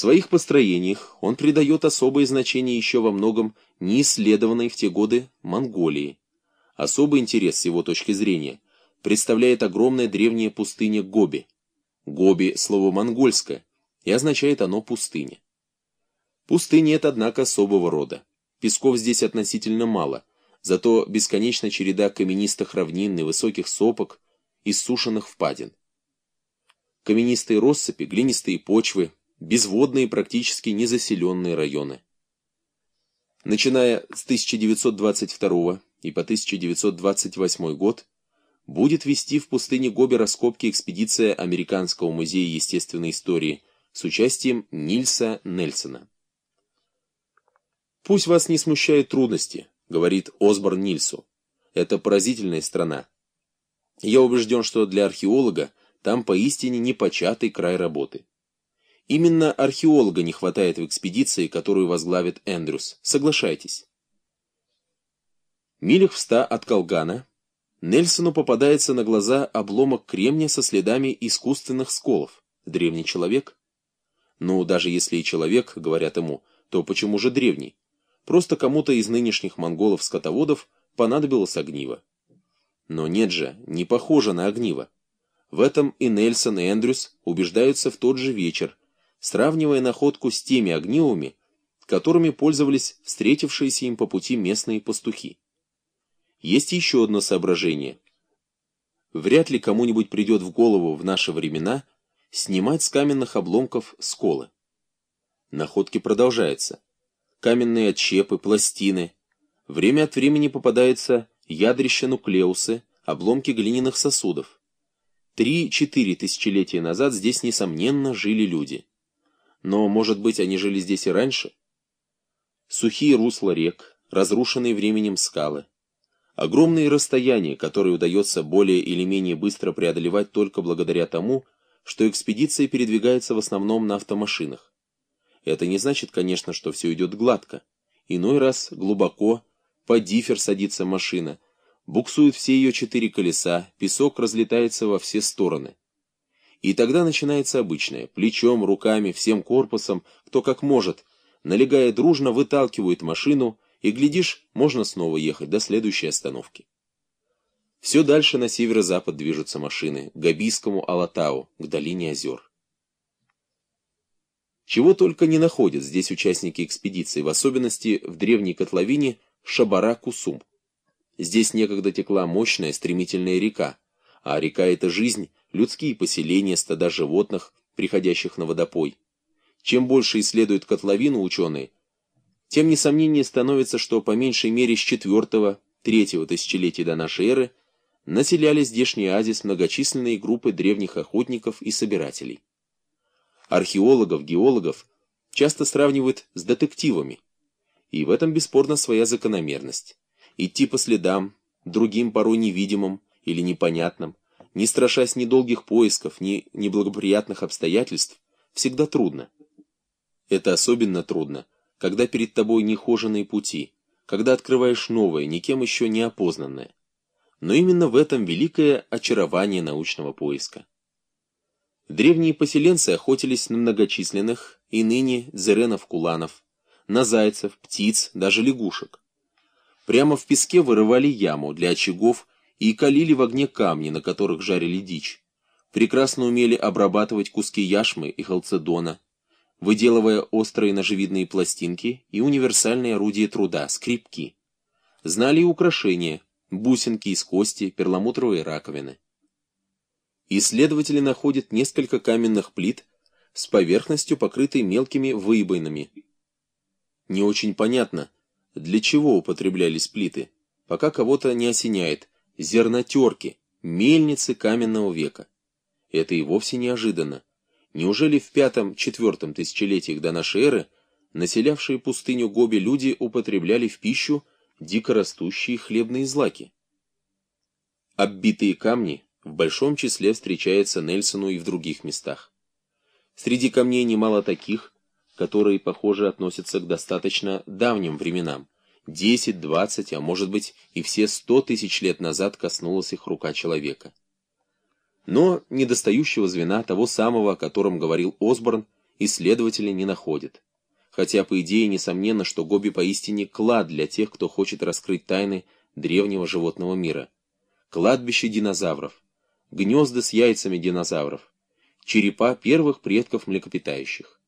Своих построениях он придает особое значение еще во многом неисследованной в те годы Монголии. Особый интерес с его точки зрения представляет огромная древняя пустыня Гоби. Гоби – слово монгольское, и означает оно «пустыня». Пустыни это, однако, особого рода. Песков здесь относительно мало, зато бесконечна череда каменистых равнин и высоких сопок, иссушенных впадин. Каменистые россыпи, глинистые почвы, безводные практически незаселенные районы. Начиная с 1922 и по 1928 год будет вести в пустыне Гоби раскопки экспедиция Американского музея естественной истории с участием Нильса Нельсона. «Пусть вас не смущают трудности», — говорит Осборн Нильсу. «Это поразительная страна. Я убежден, что для археолога там поистине непочатый край работы. Именно археолога не хватает в экспедиции, которую возглавит Эндрюс. Соглашайтесь. Милях в ста от Колгана Нельсону попадается на глаза обломок кремня со следами искусственных сколов. Древний человек? Ну, даже если и человек, говорят ему, то почему же древний? Просто кому-то из нынешних монголов-скотоводов понадобилось огниво. Но нет же, не похоже на огниво. В этом и Нельсон, и Эндрюс убеждаются в тот же вечер, сравнивая находку с теми огнивами, которыми пользовались встретившиеся им по пути местные пастухи. Есть еще одно соображение. Вряд ли кому-нибудь придет в голову в наши времена снимать с каменных обломков сколы. Находки продолжаются. Каменные отщепы, пластины. Время от времени попадаются ядрища нуклеусы, обломки глиняных сосудов. Три-четыре тысячелетия назад здесь, несомненно, жили люди. Но, может быть, они жили здесь и раньше? Сухие русла рек, разрушенные временем скалы. Огромные расстояния, которые удается более или менее быстро преодолевать только благодаря тому, что экспедиция передвигается в основном на автомашинах. Это не значит, конечно, что все идет гладко. Иной раз глубоко, по дифер садится машина, буксуют все ее четыре колеса, песок разлетается во все стороны. И тогда начинается обычное. Плечом, руками, всем корпусом, кто как может, налегая дружно, выталкивают машину, и, глядишь, можно снова ехать до следующей остановки. Все дальше на северо-запад движутся машины, к Габийскому Алатау, к долине озер. Чего только не находят здесь участники экспедиции, в особенности в древней котловине Шабара-Кусум. Здесь некогда текла мощная стремительная река, а река — это жизнь, людские поселения, стада животных, приходящих на водопой. Чем больше исследуют котловину ученые, тем несомнение становится, что по меньшей мере с четвертого-третьего тысячелетия до нашей эры населяли здешний оазис многочисленные группы древних охотников и собирателей. Археологов, геологов часто сравнивают с детективами, и в этом бесспорно своя закономерность. Идти по следам, другим порой невидимым или непонятным, не страшась ни долгих поисков, ни неблагоприятных обстоятельств, всегда трудно. Это особенно трудно, когда перед тобой нехоженные пути, когда открываешь новое, никем еще не опознанное. Но именно в этом великое очарование научного поиска. Древние поселенцы охотились на многочисленных и ныне зеренов-куланов, на зайцев, птиц, даже лягушек. Прямо в песке вырывали яму для очагов и калили в огне камни, на которых жарили дичь. Прекрасно умели обрабатывать куски яшмы и халцедона, выделывая острые ножевидные пластинки и универсальные орудия труда, скрипки. Знали и украшения, бусинки из кости, перламутровые раковины. Исследователи находят несколько каменных плит с поверхностью, покрытой мелкими выбоинами. Не очень понятно, для чего употреблялись плиты, пока кого-то не осеняет, зернотерки, мельницы каменного века. Это и вовсе неожиданно. Неужели в пятом-четвертом тысячелетиях до нашей эры населявшие пустыню Гоби люди употребляли в пищу дикорастущие хлебные злаки? Оббитые камни в большом числе встречаются Нельсону и в других местах. Среди камней немало таких, которые, похоже, относятся к достаточно давним временам. 10, 20, а может быть и все 100 тысяч лет назад коснулась их рука человека. Но недостающего звена, того самого, о котором говорил Осборн, исследователи не находят. Хотя, по идее, несомненно, что Гоби поистине клад для тех, кто хочет раскрыть тайны древнего животного мира. Кладбище динозавров, гнезда с яйцами динозавров, черепа первых предков млекопитающих.